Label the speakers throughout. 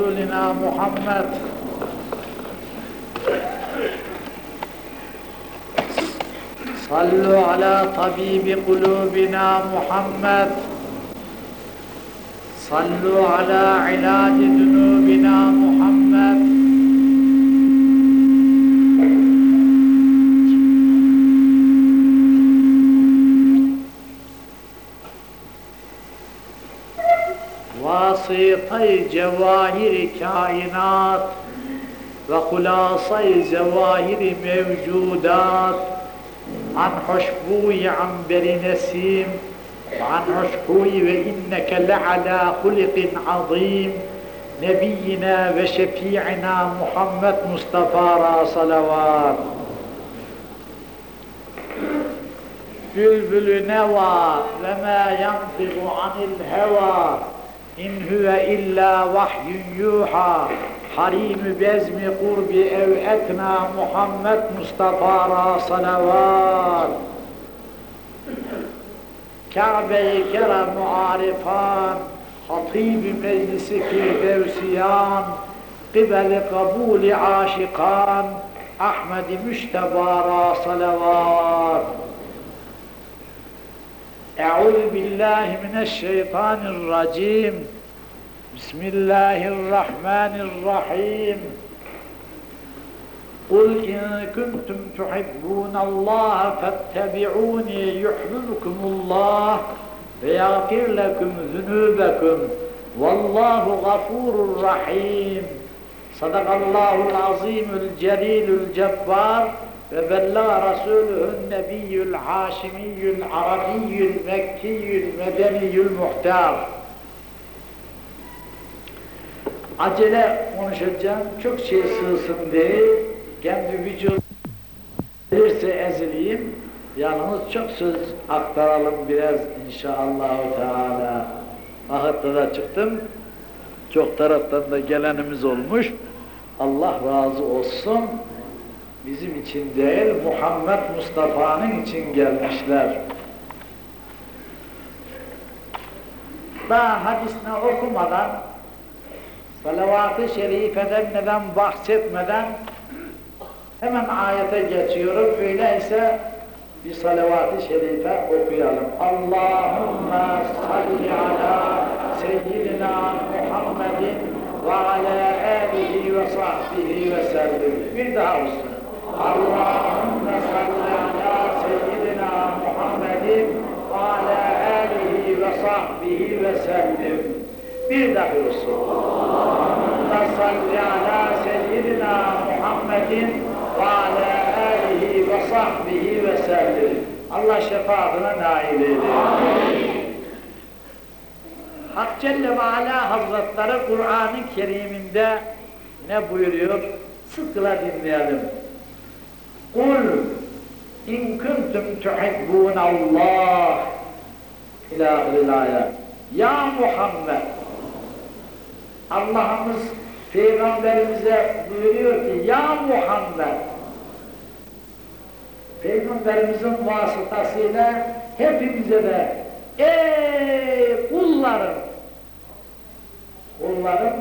Speaker 1: رسولنا محمد صلوا على طبيب قلوبنا محمد صلوا على علاج ذنوبنا محمد haytay cevahiri kainat ve hulasay zevahiri mevcudat. An hoşbuyi amberi nesim an hoşbuyi ve inneke leala hulikin azim. Nebiyyina ve şefi'ina Muhammed Mustafa'ra salavat. Bülbülüne var ve ma yantibu anil heva. İn huve illa vahyun yuha harim bezmi kurbi ev etna Muhammed Mustafa ra salavat. Kabe-i Kerem muarifan, Hatib-i Meclisi Firdevsiyan, Kibel-i Kabul-i Aşikan, Ahmed-i Müşteba salavat. Eûzü billahi mineşşeytanirracim. Bismillahirrahmanirrahim. Kul in kuntum tuhibbunallaha fettabi'uni yuhibbukumullah ve yagfir lekum zunubakum. Vallahu gafurur rahim. Sadakallahul azimul celilul cebbar ve vella Resulühün nebiyyül haşimiyyül arabiyyül mekkiyyül medeniyyül muhtar. Acele konuşacağım, çok şey sığsın diye kendi vücudum bilirse ezileyim, yalnız çok söz aktaralım biraz inşallah Teala. Ahatta da çıktım, çok taraftan da gelenimiz olmuş. Allah razı olsun. Bizim için değil, Muhammed Mustafa'nın için gelmişler. Daha hadisini okumadan, salavat-ı şerifeden neden bahsetmeden Hemen ayete geçiyorum. Öyleyse bir salavat-ı şerife okuyalım. Allahümme salli ala seyyidina Muhammedin ve ala alihi ve sahbihi ve sellem. Bir daha olsun. Allahümme salli ala seyyidina Muhammedin ve ala alihi ve sahbihi ve sellem. Bir daha olsun. Allahümme salli ala seyyidina Muhammedin ve ala alihi ve sahbihi ve sellem. Allah şefaatine nail eylesin. Hak Celle ve Ala Hazretleri Kur'an-ı Kerim'inde ne buyuruyor? Sıkla dinleyelim. Kul in kuntum tuhibbun Allah ila ayet. Ya Muhammed Allah'ımız Peygamberimize buyuruyor ki Ya Muhammed Peygamberimizin vasıtasıyla hepimize de ey kullarım kullarım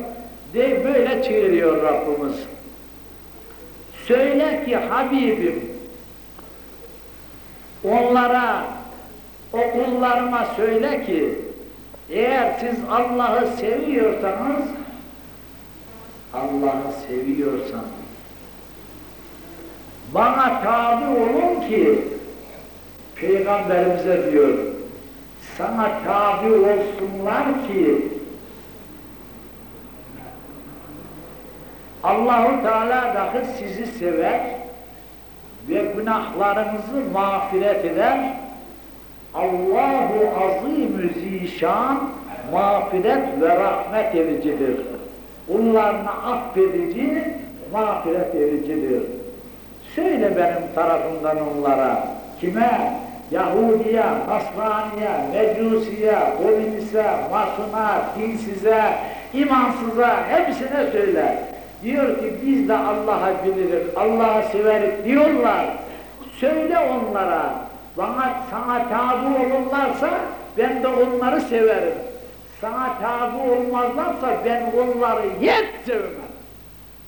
Speaker 1: de böyle çığırıyor Rabbimiz. Söyle ki Habibim onlara o söyle ki eğer siz Allah'ı seviyorsanız Allah'ı seviyorsan bana tabi olun ki Peygamberimize diyor sana tabi olsunlar ki Allahu Teala dahi sizi sever ve günahlarınızı mağfiret eder. Allahu azim zişan mağfiret ve rahmet edicidir. Kullarını affedici, mağfiret edicidir. Söyle benim tarafımdan onlara, kime? Yahudiye, Nasraniye, Mecusiye, Komüniste, Masuna, Dinsize, imansıza hepsine söyle. Diyor ki biz de Allah'a biliriz, Allah'ı severiz diyorlar. Söyle onlara, bana sana tabi olurlarsa ben de onları severim. sana tabi olmazlarsa ben onları yet sevmem.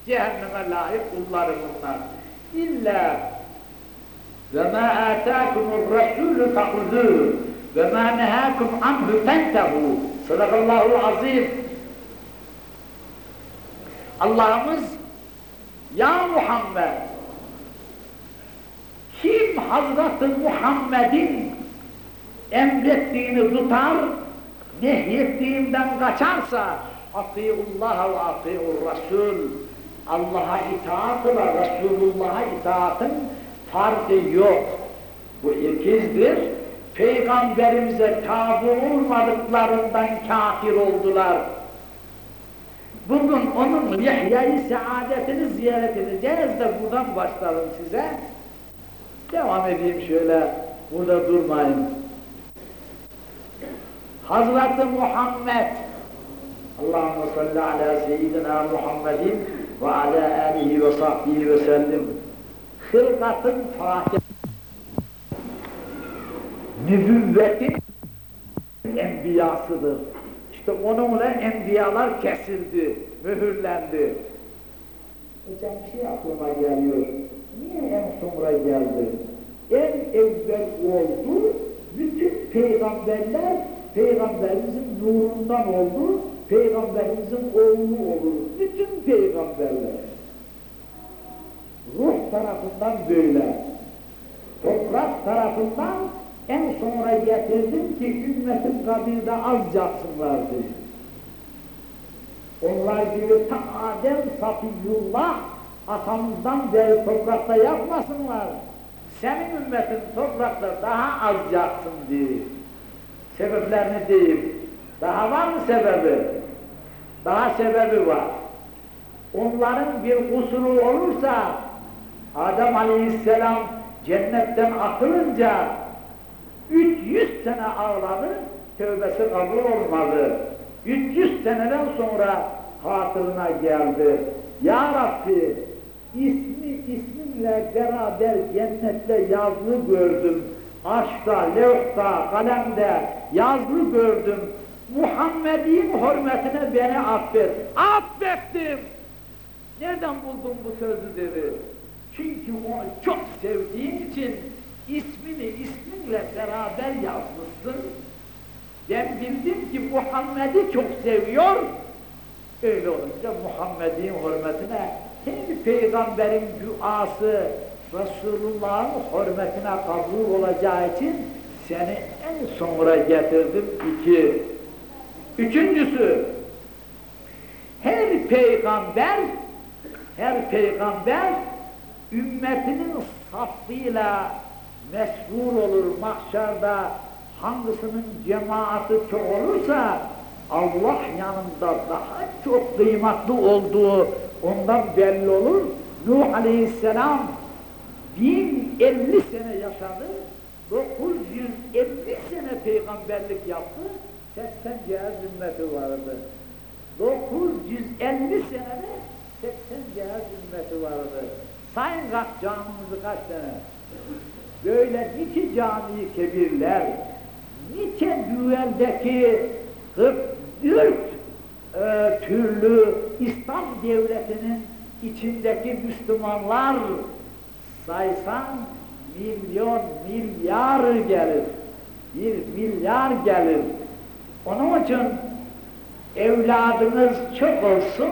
Speaker 1: Cehenneme layık kullarım onlar. İlla ve ma atâkumur rasûlü fehudû ve ma nehâkum anhu fentehu. Sadakallahu azim. Allah'ımız ya Muhammed kim Hazreti Muhammed'in emrettiğini tutar, nehyettiğinden kaçarsa Atiullah ve atiur Resul Allah'a itaatla Resulullah'a itaatın farkı yok. Bu ikizdir. Peygamberimize tabi olmadıklarından kafir oldular. Bugün onun Yahya'yı saadetini ziyaret edeceğiz de buradan başlayalım size. Devam edeyim şöyle, burada durmayın. Hazreti Muhammed Allahümme salli ala seyyidina Muhammedin ve ala alihi ve sahbihi ve sellim hılkatın fatih nübüvvetin enbiyasıdır. İşte onunla enbiyalar kesildi, mühürlendi. Hocam bir şey aklıma geliyor. Niye en sonra geldi? En evvel oldu, bütün peygamberler Peygamberimizin nurundan oldu, Peygamberimizin oğlu olur. Bütün peygamberler. Ruh tarafından böyle. Toprak tarafından en sonra getirdim ki ümmetin kabirde az yatsınlardı. Onlar gibi ta Adem Safiyullah atamızdan beri toprakta yapmasınlar. Senin ümmetin toprakta daha az yatsın diye. Sebeplerini diyeyim. Daha var mı sebebi? Daha sebebi var. Onların bir kusuru olursa Adem Aleyhisselam cennetten atılınca 300 sene ağladı, tövbesi kabul olmadı. 300 seneden sonra hatırına geldi. Ya Rabbi ismi isminle beraber cennette yazılı gördüm. Aşkta, levhta, kalemde yazılı gördüm. Muhammed'in hürmetine beni affet. Affettim. Nereden buldun bu sözü dedi. Çünkü onu çok sevdiğin için ismini isminle beraber yazmışsın. Ben bildim ki Muhammed'i çok seviyor. Öyle olunca Muhammed'in hürmetine her peygamberin duası Resulullah'ın hürmetine kabul olacağı için seni en sonra getirdim iki. Üçüncüsü her peygamber her peygamber ümmetinin saflığıyla mesrur olur mahşerde hangisinin cemaati çok olursa Allah yanında daha çok kıymetli olduğu ondan belli olur. Nuh Aleyhisselam 1050 sene yaşadı, 950 sene peygamberlik yaptı, 80 cihaz ümmeti vardı. 950 senede 80 cihaz ümmeti vardı. Sayın kaç camimizi kaç tane? Böyle nice cami kebirler, nice düveldeki 44 e, türlü İslam devletinin içindeki Müslümanlar saysan milyon, milyar gelir. Bir milyar gelir. Onun için evladınız çok olsun,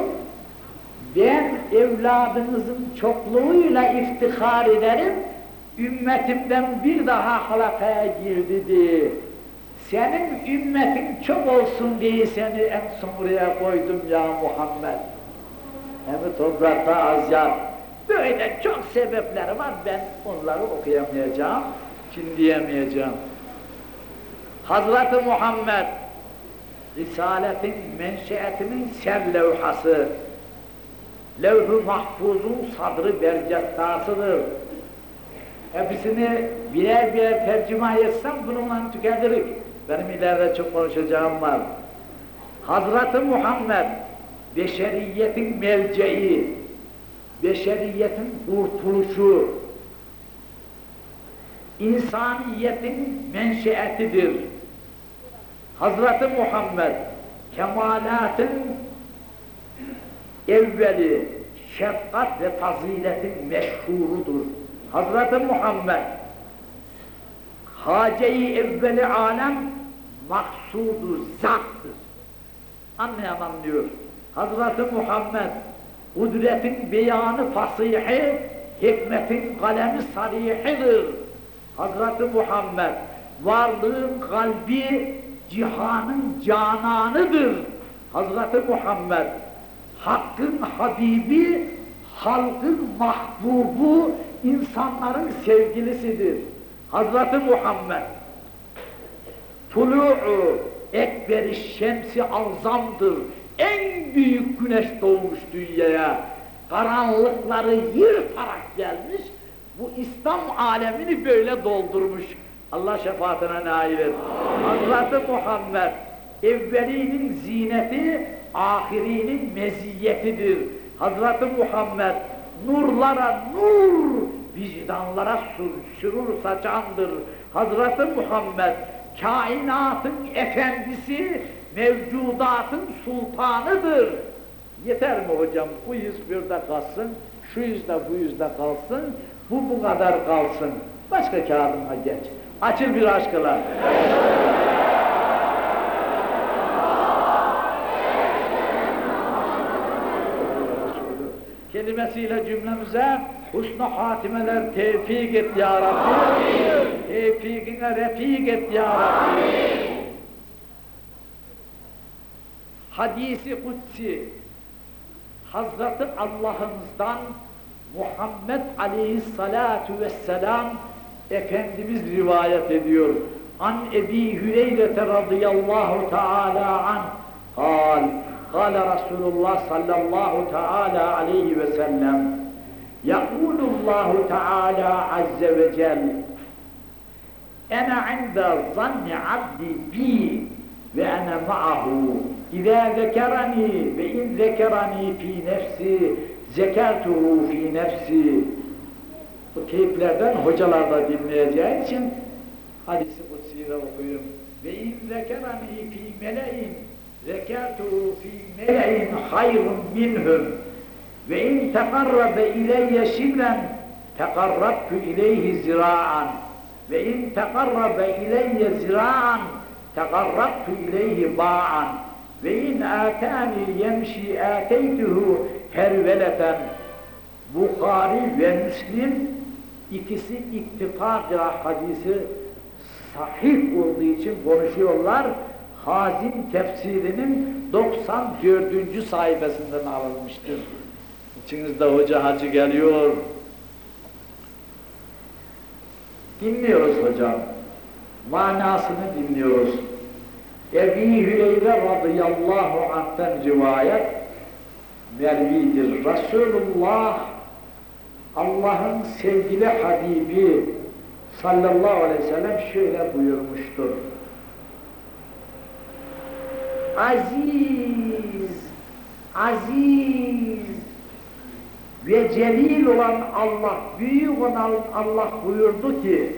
Speaker 1: ben evladınızın çokluğuyla iftihar ederim, ümmetimden bir daha halakaya girdi diye. Senin ümmetin çok olsun diye seni en sonraya koydum ya Muhammed. Hem toprakta az yat. Böyle çok sebepleri var, ben onları okuyamayacağım, diyemeyeceğim. Hazreti Muhammed, Risaletin menşeetinin ser levhası, levh-ı mahfuzun sadrı bercettasıdır. Hepsini birer birer tercüme etsem bununla tüketirik. Benim ileride çok konuşacağım var. Hazreti Muhammed, beşeriyetin melceği, beşeriyetin kurtuluşu, insaniyetin menşeetidir. Hazreti Muhammed kemalatın evveli şefkat ve faziletin meşhurudur. Hazreti Muhammed hace-i evveli alem maksudu zattır. Anlayan anlıyor. Hazreti Muhammed kudretin beyanı fasihi, hikmetin kalemi sarihidir. Hazreti Muhammed varlığın kalbi cihanın cananıdır. Hazreti Muhammed Hakk'ın Habibi, halkın mahbubu, insanların sevgilisidir. Hazreti Muhammed Tulu'u ekberi şemsi azamdır. En büyük güneş doğmuş dünyaya. Karanlıkları yırtarak gelmiş. Bu İslam alemini böyle doldurmuş. Allah şefaatine nail et. Hazreti Muhammed evvelinin zineti, ahirinin meziyetidir. Hazreti Muhammed nurlara nur, vicdanlara sürur saçandır. Hazreti Muhammed kainatın efendisi, mevcudatın sultanıdır. Yeter mi hocam? Bu yüz burada kalsın, şu yüzde bu yüzde kalsın, bu bu kadar kalsın. Başka kağıdıma geç. Açıl bir aşkıla. Kelimesiyle cümlemize husnu hatimeler tevfik et ya Rabbi. Tevfikine refik et ya Rabbi. Hadisi kutsi Hazreti Allah'ımızdan Muhammed aleyhissalatu vesselam Efendimiz rivayet ediyor. An Ebi Hüreyre radıyallahu teala an kal قال رسول الله صلى الله تعالى عليه وسلم يقول الله تعالى عز وجل أنا عند ظن عبدي بي وأنا معه إذا ذكرني وإن ذكرني في نفسي ذكرته في نفسي Bu teyplerden hocalar da dinleyeceği için hadisi kutsiyle okuyorum. Ve in zekerani fi mele'in zekatuhu fi mele'in hayrun minhum. Ve in tekarrabe ileyye şibren tekarrabtu ileyhi zira'an. Ve in tekarrabe ileyye zira'an tekarrabtu ileyhi ba'an. Ve in atani yemşi ateytuhu herveleten. Bukhari ve Müslim ikisi ittifakla hadisi sahih olduğu için konuşuyorlar. Hazin tefsirinin 94. sayfasından alınmıştır. İçinizde hoca hacı geliyor. Dinliyoruz hocam. Manasını dinliyoruz. Ebi Hüreyre radıyallahu anh'ten rivayet mervidir. Resulullah Allah'ın sevgili Habibi sallallahu aleyhi ve sellem şöyle buyurmuştur. Aziz, aziz ve celil olan Allah, büyük olan Allah buyurdu ki,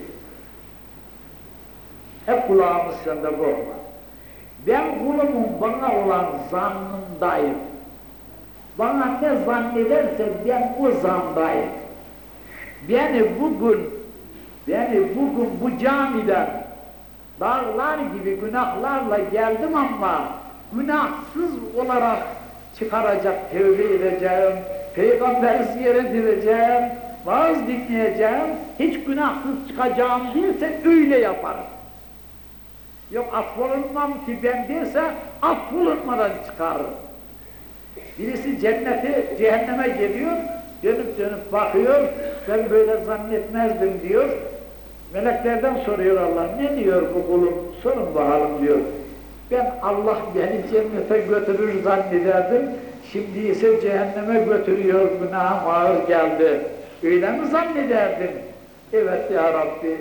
Speaker 1: hep kulağımız sende korkma. Ben kulumun bana olan zannındayım. Bana ne zannederse ben o zandayım. Beni bugün, beni bugün bu camiden dağlar gibi günahlarla geldim ama günahsız olarak çıkaracak, tevbe edeceğim, peygamberi ziyaret edeceğim, vaaz dinleyeceğim, hiç günahsız çıkacağım değilse öyle yaparım. Yok affolunmam ki ben değilse affolunmadan çıkarım. Birisi cennete, cehenneme geliyor, dönüp dönüp bakıyor, ben böyle zannetmezdim diyor. Meleklerden soruyor Allah, ne diyor bu kulum, sorun bakalım diyor. Ben Allah beni cennete götürür zannederdim, şimdi ise cehenneme götürüyor, günahım ağır geldi. Öyle mi zannederdin? Evet ya Rabbi,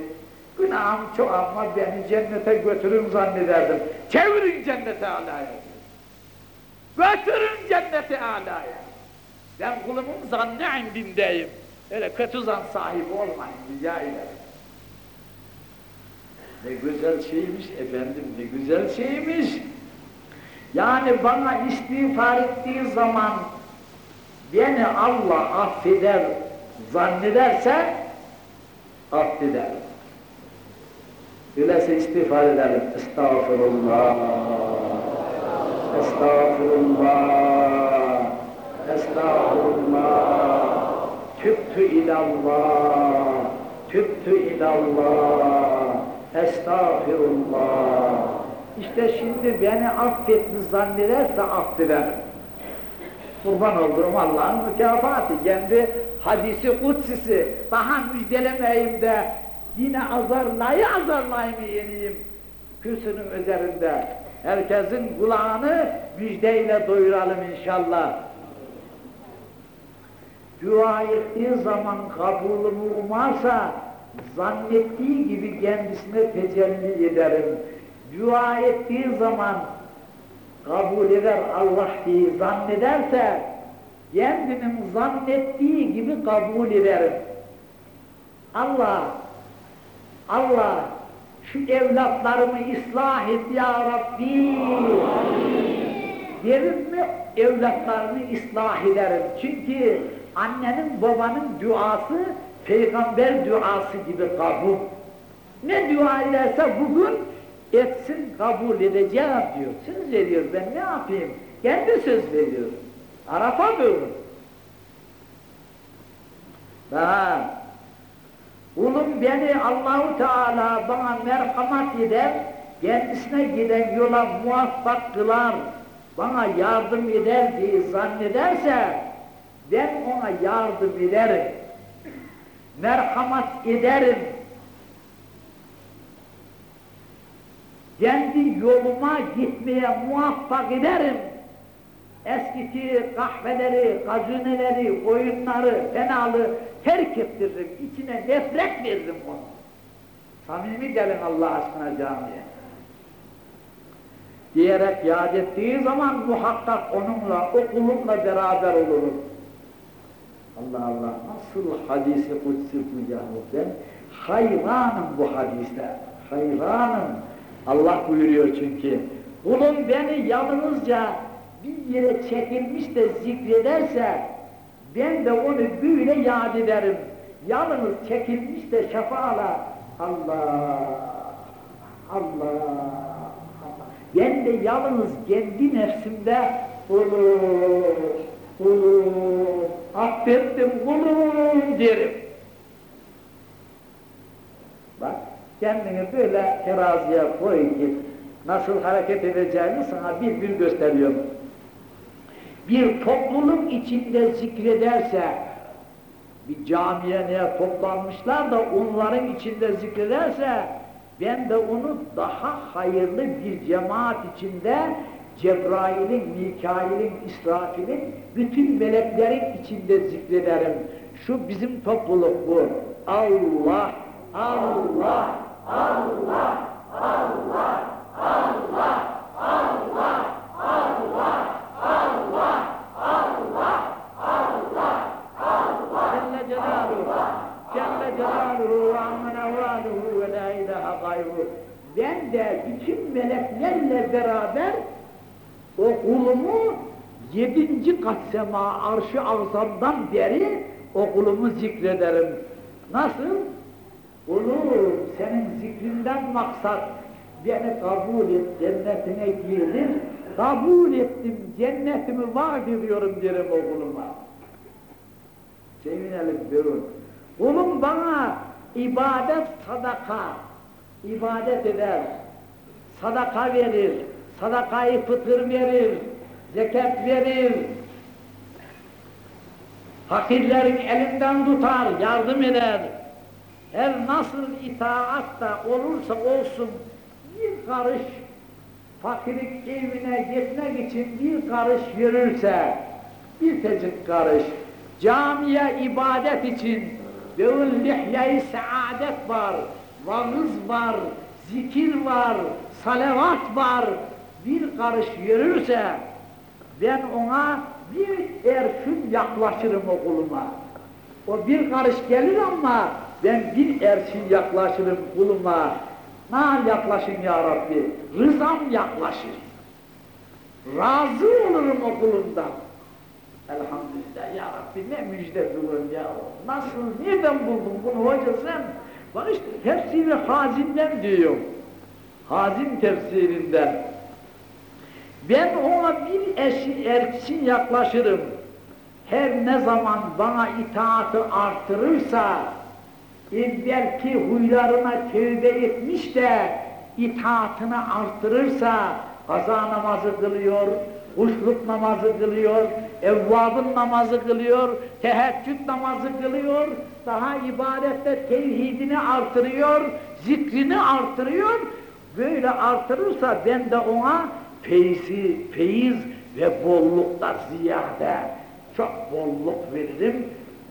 Speaker 1: günahım çok ama beni cennete götürün zannederdim. Çevirin cennete alaya. Götürün cennete alaya. Ben kulumun zannı indindeyim. Öyle kötü zan sahibi olmayın rica ederim. Ne güzel şeymiş efendim, ne güzel şeymiş. Yani bana istiğfar ettiği zaman beni Allah affeder zannederse affeder. Öyleyse istiğfar edelim. Estağfurullah. Estağfurullah. Estağfurullah. Tübtü ilallah. Tübtü ilallah. Estağfirullah. İşte şimdi beni affetti zannederse affederim. Kurban olduğum Allah'ın mükafatı, kendi hadisi kutsisi, daha müjdelemeyim de yine azarlayı azarlayımı yeniyim kürsünün üzerinde. Herkesin kulağını müjdeyle doyuralım inşallah. Dua ettiği zaman kabulümü umarsa, zannettiği gibi kendisine tecelli ederim. Dua ettiği zaman kabul eder Allah diye zannederse, kendinin zannettiği gibi kabul ederim. Allah, Allah şu evlatlarımı ıslah et ya Rabbi. Derim mi evlatlarını ıslah ederim. Çünkü annenin babanın duası peygamber duası gibi kabul. Ne dua ederse bugün etsin kabul edeceğim diyor. Söz veriyor ben ne yapayım? Kendi söz veriyor. Arafa böyle. Daha Kulum beni Allahu Teala bana merhamet eder, kendisine giden yola muvaffak kılar, bana yardım eder diye zannederse, ben ona yardım ederim, merhamet ederim, kendi yoluma gitmeye muvaffak ederim. Eskiki kahveleri, gazineleri, oyunları, fenalı terk ettiririm, içine nefret veririm onu. Samimi gelin Allah aşkına camiye. Diyerek yad ettiği zaman muhakkak onunla, o kulunla beraber olurum. Allah Allah, nasıl hadisi kutsi bu yahu ben hayranım bu hadiste, hayranım. Allah buyuruyor çünkü, kulum beni yalnızca bir yere çekilmiş de zikrederse, ben de onu böyle yad ederim. Yalnız çekilmiş de şefaala Allah, Allah, Allah. Ben de yalnız kendi nefsimde olur, affettim kulum derim. Bak, kendini böyle teraziye koy ki, nasıl hareket edeceğini sana bir bir gösteriyorum bir topluluk içinde zikrederse, bir camiye neye toplanmışlar da onların içinde zikrederse, ben de onu daha hayırlı bir cemaat içinde Cebrail'in, Mikail'in, İsrafil'in, bütün meleklerin içinde zikrederim. Şu bizim topluluk bu. Allah, Allah, Allah, Allah, Allah, Allah, Allah, Allah, Allah, Allah, Allah. Celle Celaluhu, Celle Celaluhu ammen evvaluhu ve la ilahe gayruhu. Ben de bütün meleklerle beraber o kulumu yedinci kat sema arşı ağzamdan beri o kulumu zikrederim. Nasıl? Kulum senin zikrinden maksat beni kabul et, cennetine girdir, kabul ettim, cennetimi vaat ediyorum derim oğluma. Sevinelim durun. Oğlum bana ibadet sadaka, ibadet eder, sadaka verir, sadakayı fıtır verir, zekat verir, fakirlerin elinden tutar, yardım eder. Her nasıl itaat da olursa olsun bir karış fakirin evine gitmek için bir karış yürürse, bir tecik karış, camiye ibadet için böyle lihye-i saadet var, vaız var, zikir var, salavat var, bir karış yürürse, ben ona bir erşün yaklaşırım okuluma. O bir karış gelir ama ben bir erşin yaklaşırım kuluma. Na yaklaşın ya Rabbi, rızam yaklaşır. Razı olurum okulumdan. Elhamdülillah ya Rabbi ne müjde bulun ya. Nasıl, nereden buldun bunu hoca sen? Bak işte tefsiri Hazim'den diyor. Hazim tefsirinden. Ben ona bir eşi erksin yaklaşırım. Her ne zaman bana itaatı artırırsa, evvelki huylarına tövbe etmiş de itaatını artırırsa, kaza namazı kılıyor, kuşluk namazı kılıyor, evvabın namazı kılıyor, teheccüd namazı kılıyor, daha ibadette tevhidini artırıyor, zikrini artırıyor. Böyle artırırsa ben de ona feyzi, feyiz ve bolluklar ziyade çok bolluk veririm,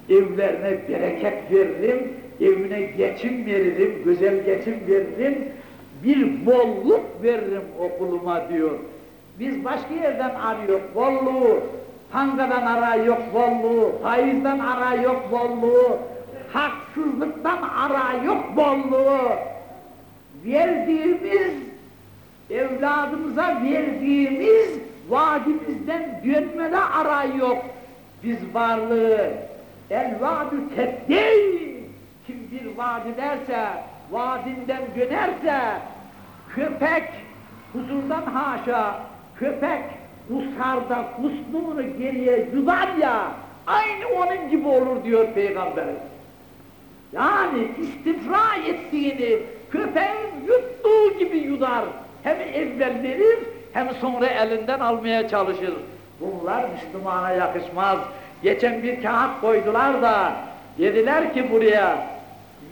Speaker 1: evlerine bereket veririm, evine geçim veririm, güzel geçim veririm, bir bolluk veririm okuluma diyor. Biz başka yerden arıyor bolluğu, pangadan ara yok bolluğu, faizden ara yok bolluğu, haksızlıktan ara yok bolluğu. Verdiğimiz, evladımıza verdiğimiz vaadimizden dönmede ara yok. Biz varlığı, el vaadü kim bir vaad ederse, vaadinden dönerse, köpek, huzurdan haşa, köpek usarda kusluğunu geriye yudar ya, aynı onun gibi olur diyor Peygamberimiz. Yani istifra ettiğini köpeğin yuttuğu gibi yudar. Hem evvel verir, hem sonra elinden almaya çalışır. Bunlar Müslümana yakışmaz. Geçen bir kağıt koydular da, dediler ki buraya,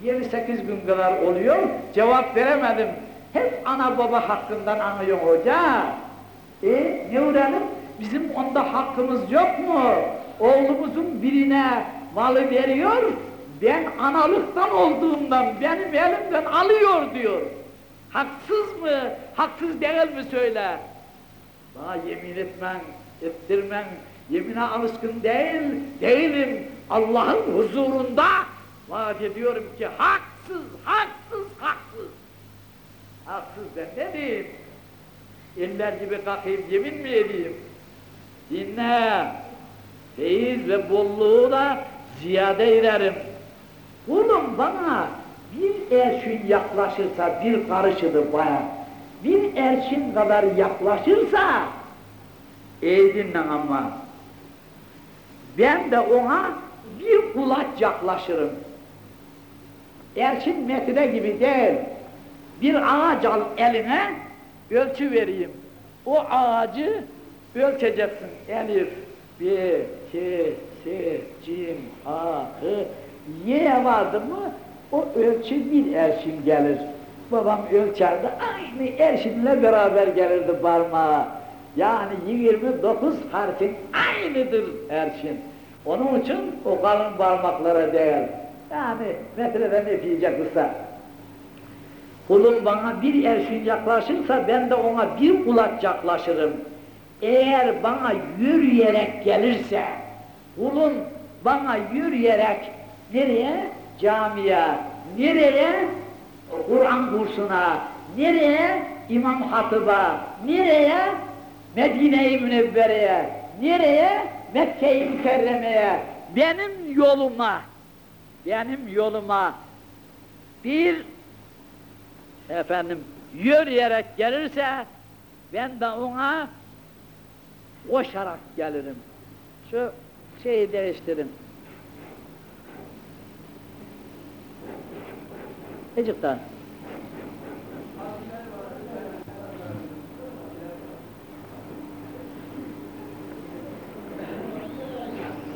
Speaker 1: 7-8 gün kadar oluyor, cevap veremedim. Hep ana baba hakkından anlıyor hoca. E ne uğrayalım? Bizim onda hakkımız yok mu? Oğlumuzun birine malı veriyor, ben analıktan olduğumdan benim elimden alıyor diyor. Haksız mı, haksız değil mi söyle? Bana yemin etmen, ettirmen, yemine alışkın değil, değilim. Allah'ın huzurunda vaat ediyorum ki haksız, haksız, haksız. Haksız ben ne diyeyim? Eller gibi kalkayım yemin mi edeyim? Dinle. Feyiz ve bolluğu da ziyade ederim. Oğlum bana bir erşin yaklaşırsa bir karışıdır bana. Bir erşin kadar yaklaşırsa iyi dinle ama ben de ona bir kulaç yaklaşırım. Erşin metre gibi değil. Bir ağaç al eline ölçü vereyim. O ağacı ölçeceksin. Elif, bir, iki, üç, cim, ha, hı, Y'ye vardı mı o ölçü bir erşin gelir. Babam ölçerdi, aynı erşinle beraber gelirdi parmağı. Yani 29 harfin aynıdır erşin. Onun için o kalın parmaklara değil. Yani metreden öpeyecek usta. Kulum bana bir erşin yaklaşırsa ben de ona bir kulaç yaklaşırım. Eğer bana yürüyerek gelirse, kulun bana yürüyerek nereye? Camiye, nereye? Kur'an kursuna, nereye? İmam Hatip'a, nereye? Medine-i Münevvere'ye, nereye? Mekke-i Mükerreme'ye, benim yoluma, benim yoluma bir efendim yürüyerek gelirse ben de ona koşarak gelirim. Şu şeyi değiştirin. Ecik'ten.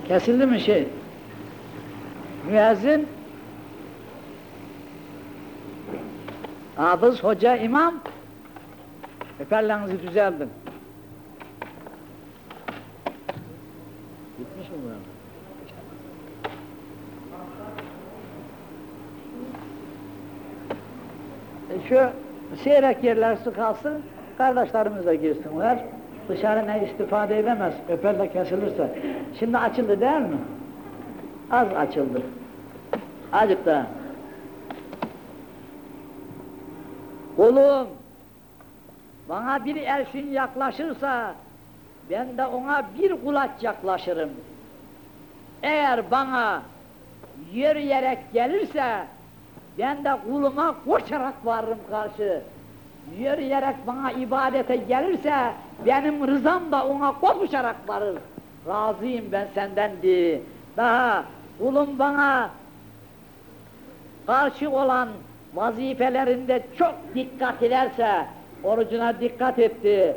Speaker 1: Kesildi mi şey? Müezzin Hafız, hoca, imam Efendilerinizi düzeldin. Gitmiş mi buranın? E şu seyrek yerler sıkalsın, kardeşlerimiz de girsinler. Dışarı ne istifade edemez, öperle kesilirse. Şimdi açıldı değil mi? Az açıldı. Azıcık daha. Kulum, bana bir erşin yaklaşırsa ben de ona bir kulaç yaklaşırım. Eğer bana yürüyerek gelirse, ben de kuluma koşarak varırım karşı. Yürüyerek bana ibadete gelirse, benim rızam da ona kopuşarak varır. Razıyım ben senden diye. Daha kulum bana karşı olan vazifelerinde çok dikkat ederse, orucuna dikkat etti,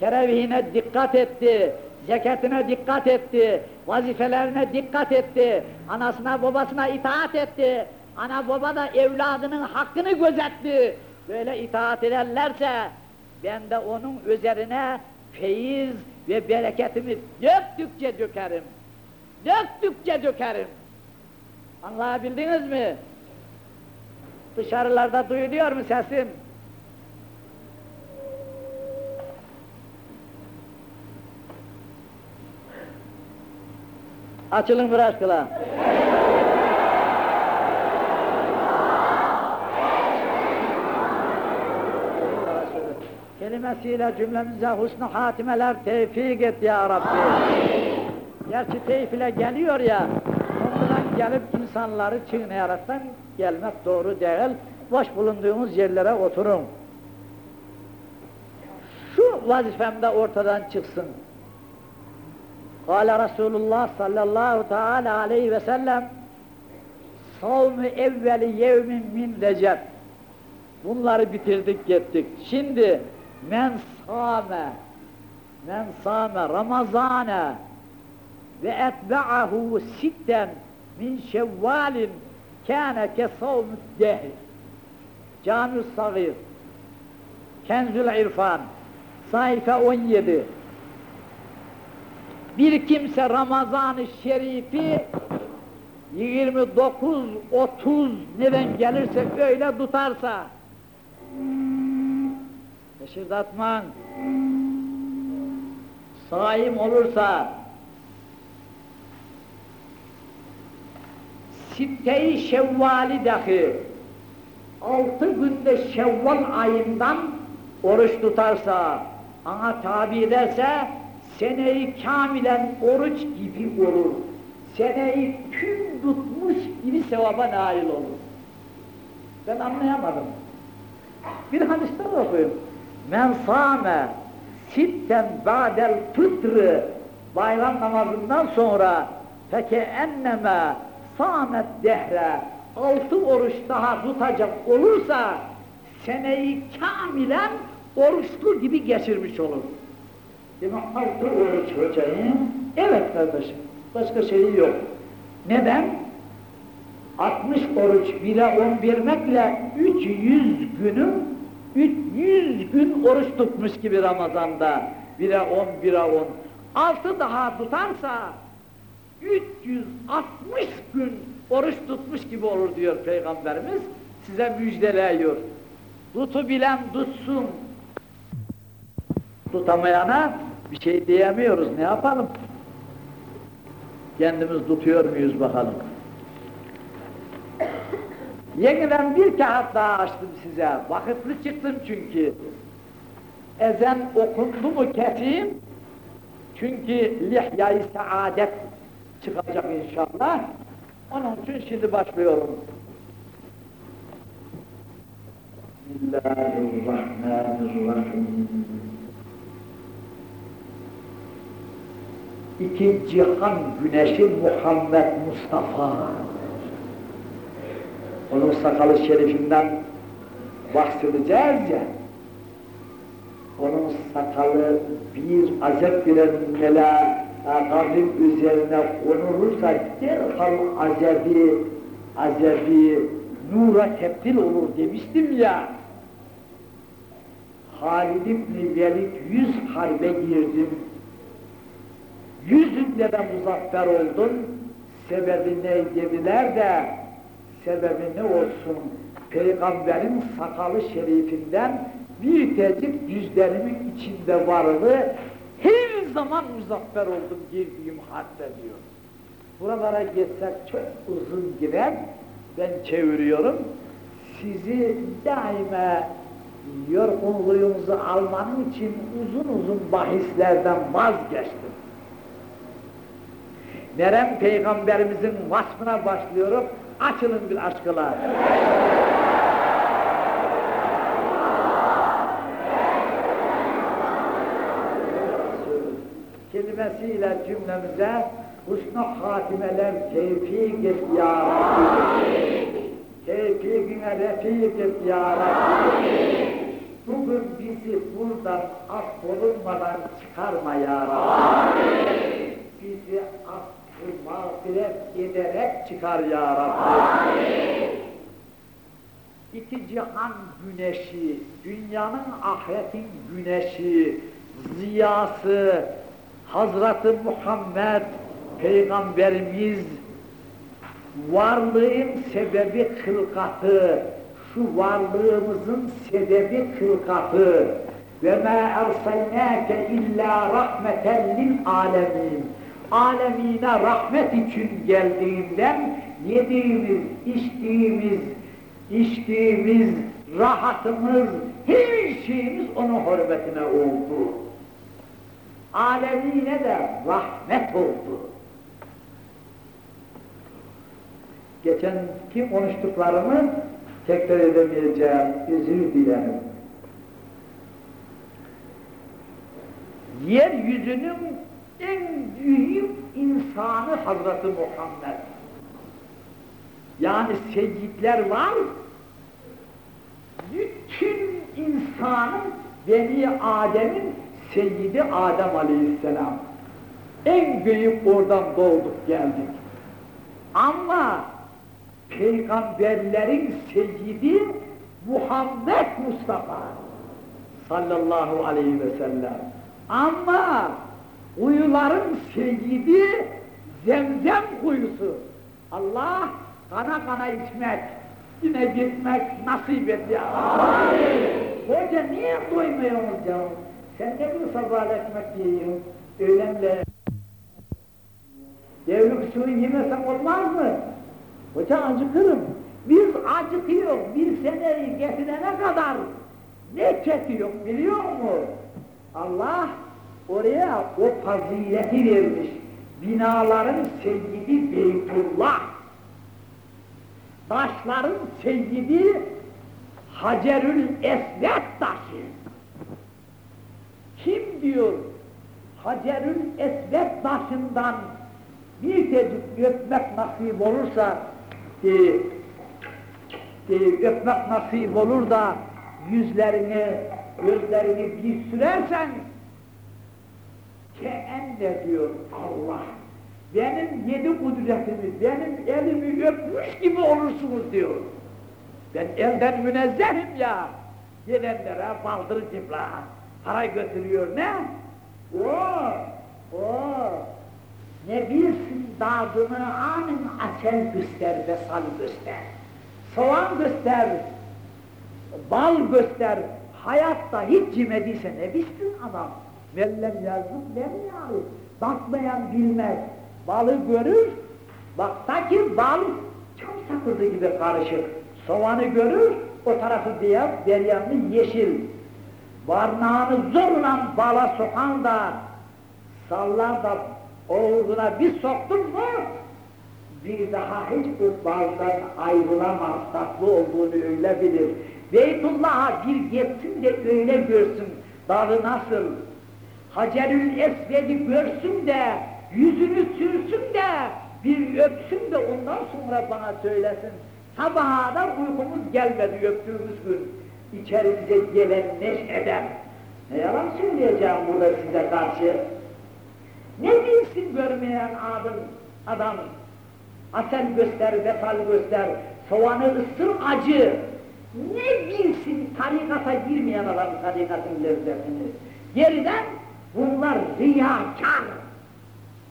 Speaker 1: terevihine dikkat etti, zekatine dikkat etti, vazifelerine dikkat etti, anasına babasına itaat etti, ana baba da evladının hakkını gözetti. Böyle itaat ederlerse, ben de onun üzerine feyiz ve bereketimi döktükçe dökerim. Döktükçe dökerim. Anlayabildiniz mi? Dışarılarda duyuluyor mu sesim? Açılın bir aşkla. Kelimesiyle cümlemize husnu hatimeler tevfik et ya Rabbi. Gerçi teyf ile geliyor ya, ondan gelip insanları çiğneyerekten gelmek doğru değil. Boş bulunduğumuz yerlere oturun. Şu vazifemde ortadan çıksın. Kale Resulullah sallallahu teala aleyhi ve sellem Savmi evveli yevmin min recep Bunları bitirdik gittik. Şimdi men sâme men sâme ramazane ve etba'ahu sitten min şevvalin kâne ke savmü dehr Cami Sagir Kenzül İrfan sayfa 17 bir kimse Ramazan-ı Şerif'i 29, 30 neden gelirse öyle tutarsa Eşirdatman saim olursa Sitte-i Şevval'i dahi altı günde Şevval ayından oruç tutarsa, ana tabi ederse seneyi kamilen oruç gibi olur. Seneyi tüm tutmuş gibi sevaba nail olur. Ben anlayamadım. Bir hadisten okuyayım. Men sâme sitten ba'del fıtrı bayram namazından sonra feke enneme sâmet dehre altı oruç daha tutacak olursa seneyi kamilen oruçlu gibi geçirmiş olur. Demek altı oruç hocayım. Evet kardeşim. Başka şeyi yok. Neden? 60 oruç bile on vermekle 300 günün 300 gün oruç tutmuş gibi Ramazan'da. Bire on, bire on. Altı daha tutarsa 360 gün oruç tutmuş gibi olur diyor Peygamberimiz. Size müjdeleyiyor. Tutu bilen tutsun. Tutamayana bir şey diyemiyoruz. Ne yapalım? Kendimiz tutuyor muyuz bakalım. Yeniden bir kağıt daha açtım size. Vakitli çıktım çünkü. Ezen okundu mu keseyim? Çünkü lihyayı saadet çıkacak inşallah. Onun için şimdi başlıyorum. Bismillahirrahmanirrahim. İki cihan güneşi Muhammed Mustafa. Onun sakalı şerifinden bahsedeceğiz ya. Onun sakalı bir azep bilen mela kabrin üzerine konulursa derhal azebi, azebi nura tebdil olur demiştim ya. Halid İbni Velid yüz harbe girdim. Yüzünde de muzaffer oldun. Sebebi ne dediler de sebebi ne olsun? Peygamberin sakalı şerifinden bir tecik yüzlerimin içinde varlığı her zaman muzaffer oldum girdiğim harpte diyor. Buralara geçsek çok uzun girer, ben çeviriyorum. Sizi daima yorgunluğumuzu almanın için uzun uzun bahislerden vazgeçtim. Meryem peygamberimizin vasfına başlıyorum, açılın bir aşkılar. kelimesiyle cümlemize husnu hatimeler tevfik et ya Rabbi. Tevfikine refik et ya. Bugün bizi buradan affolunmadan çıkarma ya. Bizi affı mağfiret ederek çıkar ya Rabbi. İki cihan güneşi, dünyanın ahiretin güneşi, ziyası, Hazreti Muhammed Peygamberimiz varlığın sebebi hılkatı, şu varlığımızın sebebi hılkatı ve ma erselnâke illa rahmeten lil alemin alemine rahmet için geldiğinden yediğimiz, içtiğimiz, içtiğimiz, rahatımız, her şeyimiz onun hürmetine oldu. Alemine de rahmet oldu. Geçenki konuştuklarımı tekrar edemeyeceğim, özür dilerim. Yeryüzünün en büyük insanı Hazreti Muhammed. Yani seyyidler var, bütün insanın Beni Adem'in Seyyidi Adem Aleyhisselam. En büyük oradan doğduk geldik. Ama peygamberlerin seyyidi Muhammed Mustafa sallallahu aleyhi ve sellem. Ama kuyuların seyyidi zemzem kuyusu. Allah kana kana içmek, yine gitmek nasip et ya. Hoca niye doymuyorsunuz canım? Sen de mi sabah ekmek yiyorsun, öğlenle? Devlik suyu yemesem olmaz mı? Hoca acıkırım. Biz acıkıyor, bir seneyi getirene kadar ne çekiyor biliyor musun? Allah oraya o fazileti vermiş. Binaların seyyidi Beytullah. Taşların seyyidi Hacerül Esved taşı. Kim diyor Hacerül Esved taşından bir tecik öpmek nasip olursa e, e, öpmek nasip olur da yüzlerini, gözlerini bir sürersen keenne diyor Allah benim yedi kudretimi, benim elimi öpmüş gibi olursunuz diyor. Ben elden münezzehim ya. Gelenlere baldır cipla, para götürüyor ne? O, o, ne bilsin dadını anın asel göster ve sal göster. Soğan göster, bal göster. Hayatta hiç cimediyse ne bilsin adam? Mellem yazdım nem yağlı. Bakmayan bilmez. Balı görür, baktaki bal çam sakızı gibi karışık. Soğanı görür, o tarafı beyaz, deryanlı yeşil. Barnağını zorla bala sokan da sallar da oğluna bir soktun mu bir daha hiç bu baldan ayrılamaz, tatlı olduğunu öyle bilir. Beytullah'a bir gitsin de öyle görsün, dağı nasıl. Hacerül Esved'i görsün de, yüzünü sürsün de, bir öpsün de ondan sonra bana söylesin. Sabaha da uykumuz gelmedi öptüğümüz gün. İçerimize gelen neşeden. Ne yalan söyleyeceğim burada size karşı. Ne bilsin görmeyen adam, adam. Asel göster, vesal göster, soğanı ısır acı. Ne bilsin tarikata girmeyen adam tarikatın lezzetini. Geriden bunlar riyakar.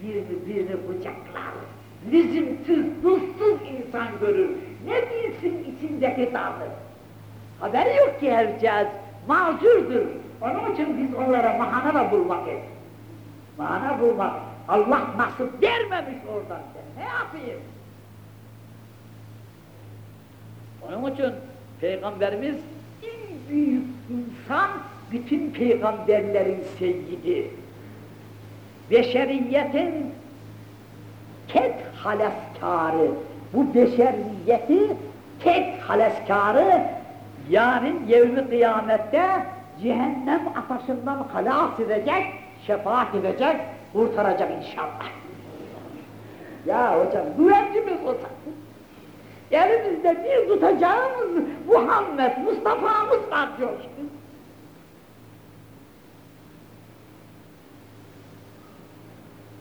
Speaker 1: Birini birini bıçaklar. Lüzumsuz, ruhsuz insan görür. Ne bilsin içindeki tadı. Haberi yok ki herkes, mazurdur. Onun için biz onlara mahana da bulmak et. Mana bulmak. Allah nasip dermemiş oradan sen. Ne yapayım? Onun için Peygamberimiz en büyük insan bütün peygamberlerin seyyidi. Beşeriyetin tek haleskarı, bu beşeriyeti tek haleskarı yarın yevmi kıyamette cehennem ateşinden halas edecek, şefaat edecek, kurtaracak inşallah. Ya hocam güvencimiz o Elimizde bir tutacağımız Muhammed, Mustafa'mız var coşkun.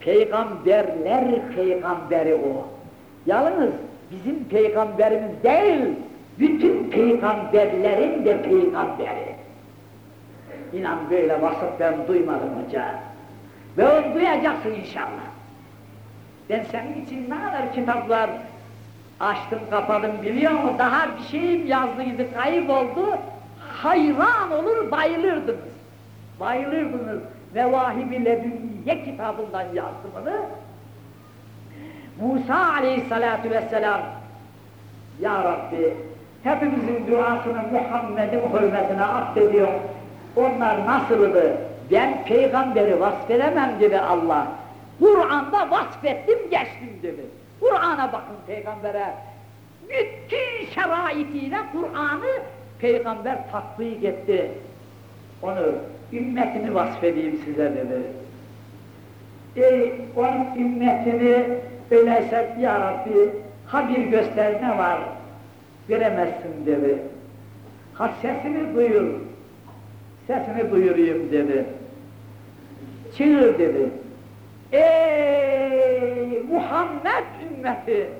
Speaker 1: Peygamberler peygamberi o. Yalnız bizim peygamberimiz değil, bütün peygamberlerin de peygamberi. İnan böyle vasıf ben duymadım hoca. Ve onu duyacaksın inşallah. Ben senin için ne kadar kitaplar açtım kapadım biliyor musun? Daha bir şeyim yazdıydı, kayboldu. Hayran olur, bayılırdınız. Bayılırdınız. Mevahib-i Lebünniye kitabından yazdım onu. Musa aleyhissalatu vesselam Ya Rabbi hepimizin duasını Muhammed'in hürmetine affediyor. Onlar nasıldı? Ben peygamberi vasfedemem dedi Allah. Kur'an'da vasfettim geçtim dedi. Kur'an'a bakın peygambere. Bütün şeraitiyle Kur'an'ı peygamber tatbik etti. Onu ümmetini vasfedeyim size dedi. Ey onun ümmetini öyleyse ya Rabbi ha bir göster ne var veremezsin dedi. Ha sesini duyur, sesini duyurayım dedi. Çığır dedi. Ey Muhammed ümmeti!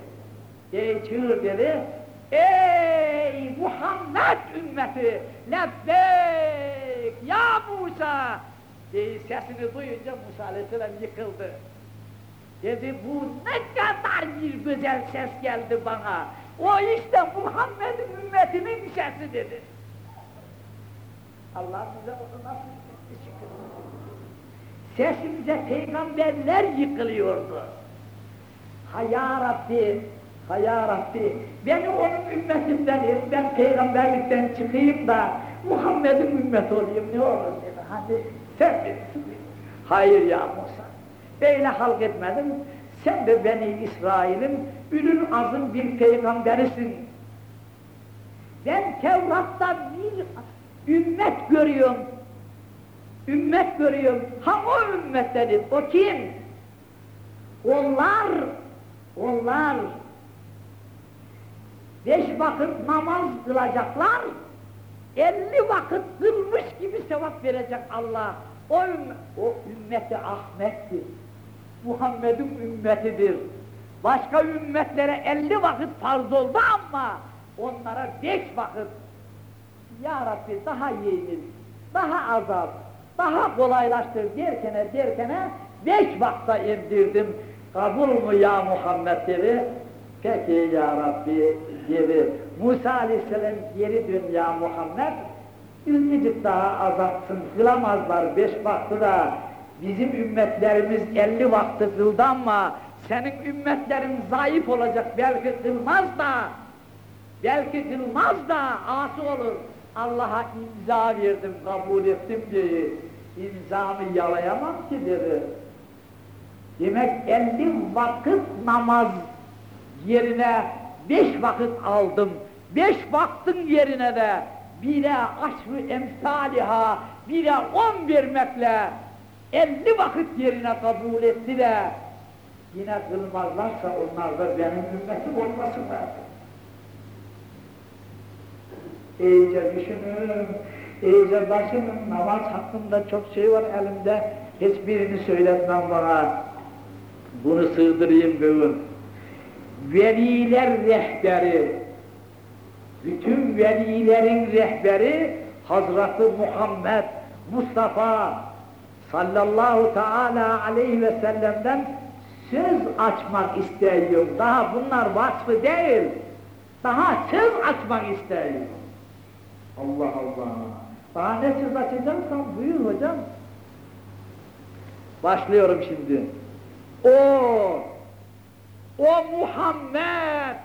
Speaker 1: Ey çığır dedi. Ey Muhammed ümmeti! Lebbeyk ya Musa! Diye sesini duyunca Musa aleyhisselam yıkıldı. Dedi bu ne kadar bir güzel ses geldi bana. O işte Muhammed'in ümmetinin sesi dedi. Allah bize onu nasıl Sesimize peygamberler yıkılıyordu. Ha ya Rabbi, ha ya Rabbi, beni onun ümmetimden et, ben peygamberlikten çıkayım da Muhammed'in ümmeti olayım ne olur dedi. Hadi sen bilirsin. Hayır ya Musa, böyle halk etmedim. Sen de beni İsrail'in ülül azın bir peygamberisin. Ben Tevrat'ta bir ümmet görüyorum, ümmet görüyorum. Ha o ümmettedir. O kim? Onlar, onlar beş vakit namaz kılacaklar, elli vakit kılmış gibi sevap verecek Allah. O, o ümmeti Ahmet'tir. Muhammed'in ümmetidir. Başka ümmetlere elli vakit farz oldu ama onlara beş vakit Ya Rabbi daha yeni, daha azalt, daha kolaylaştır derkene derkene beş vakta indirdim. Kabul mu ya Muhammed dedi. Peki ya Rabbi dedi. Musa aleyhisselam geri dön ya Muhammed. Ümicik daha azaltsın, kılamazlar beş vakti da. Bizim ümmetlerimiz elli vakti kıldı ama senin ümmetlerin zayıf olacak belki kılmaz da belki kılmaz da ası olur. Allah'a imza verdim, kabul ettim diye imzamı yalayamam ki dedi. Demek elli vakit namaz yerine beş vakit aldım. Beş vaktin yerine de bire aşrı emsaliha, bire on vermekle elli vakit yerine kabul etti de yine kılmazlarsa onlar da benim ümmetim olmasınlar. İyice düşünün, iyice başının namaz hakkında çok şey var elimde, hiçbirini söyletmem bana. Bunu sığdırayım bugün. Veliler rehberi, bütün velilerin rehberi Hazreti Muhammed Mustafa sallallahu teala aleyhi ve sellem'den söz açmak istiyorum. Daha bunlar vasfı değil. Daha söz açmak istiyorum. Allah Allah. Daha ne söz açacaksan buyur hocam. Başlıyorum şimdi. O, o Muhammed,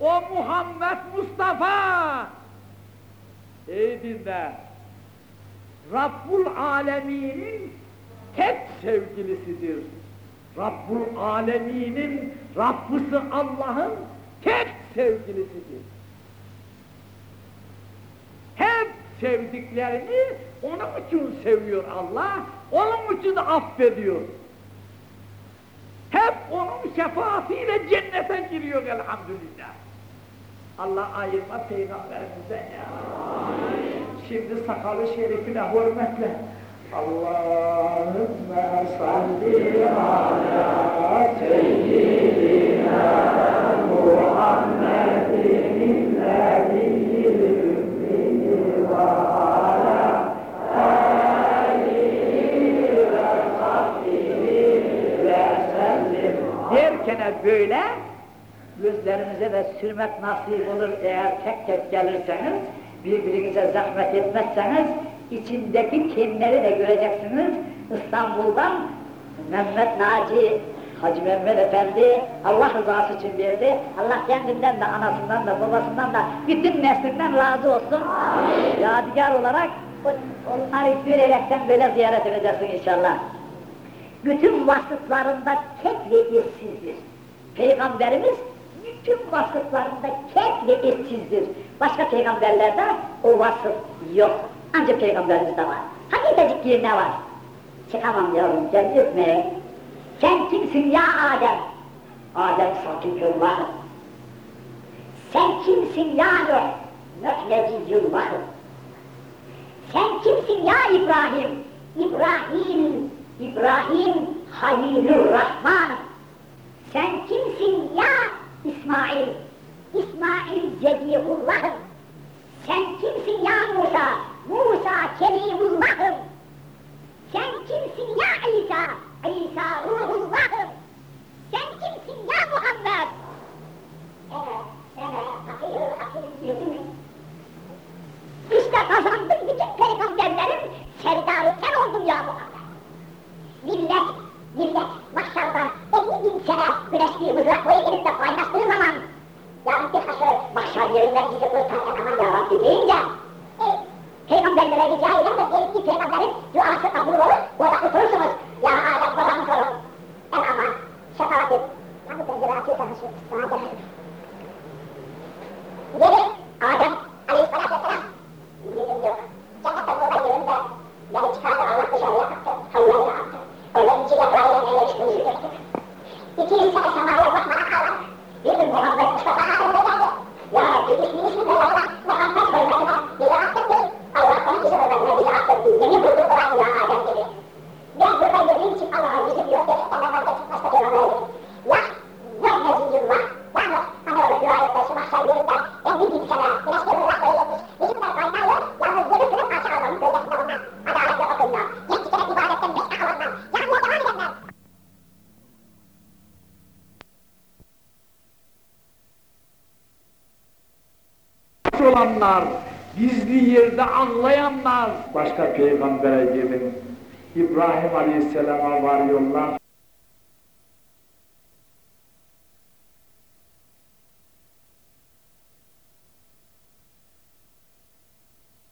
Speaker 1: o Muhammed Mustafa, İyi dinle. Rabbul Alemin'in tek sevgilisidir. Rabbul Alemin'in Rabbısı Allah'ın tek sevgilisidir. Hep sevdiklerini onun için seviyor Allah, onun için affediyor. Hep onun şefaatiyle cennete giriyor elhamdülillah. Allah ayırma peygamberimizden ya. Şimdi sakalı şerifine hürmetle. Allahümme salli ala seyyidina Muhammedin böyle gözlerinize de sürmek nasip olur eğer tek tek gelirseniz, birbirinize zahmet etmezseniz, içindeki kimleri de göreceksiniz. İstanbul'dan Mehmet Naci, Hacı Mehmet Efendi, Allah rızası için verdi. Allah kendinden de, anasından da, babasından da, bütün neslinden razı olsun. Yadigar olarak onları görerekten böyle ziyaret edeceksin inşallah. Bütün vasıflarında tek ve eşsizdir. Peygamberimiz bütün vasıflarında tek ve eşsizdir. Başka peygamberlerde o vasıf yok. Ancak peygamberimizde var. Hakikacık yerine var. Çıkamam yavrum, gel öpmeye. Sen kimsin ya Adem? Adem Sakifullah. Sen kimsin ya Nuh? Nuh. Sen kimsin ya İbrahim? İbrahim, İbrahim Halilur Rahman. Sen kimsin ya İsmail? İsmail Cedihullah'ım. Sen kimsin ya Musa? Musa Kelimullah'ım. Sen kimsin ya İsa? İsa Ruhullah'ım. Sen kimsin ya Muhammed? Hakir, hakir, yüzüm. İşte kazandım bütün peygamberlerin serdarı sen oldun ya Muhammed. Millet, millet mahşarda 50 bin sene güneşliği mızraklayı gelip de paylaştığı zaman Ya Rabbi haşır, mahşer yerinden bizi kurtaracak aman Ya Rabbi deyince e, Peygamberlere rica eden de gelip ki peygamberin duası kabul olur, orada oturursunuz. Ya Adem babamız olur. En aman, şefaat et. Ya bu pencere açıyorsa haşır, bana. Gelin, Adem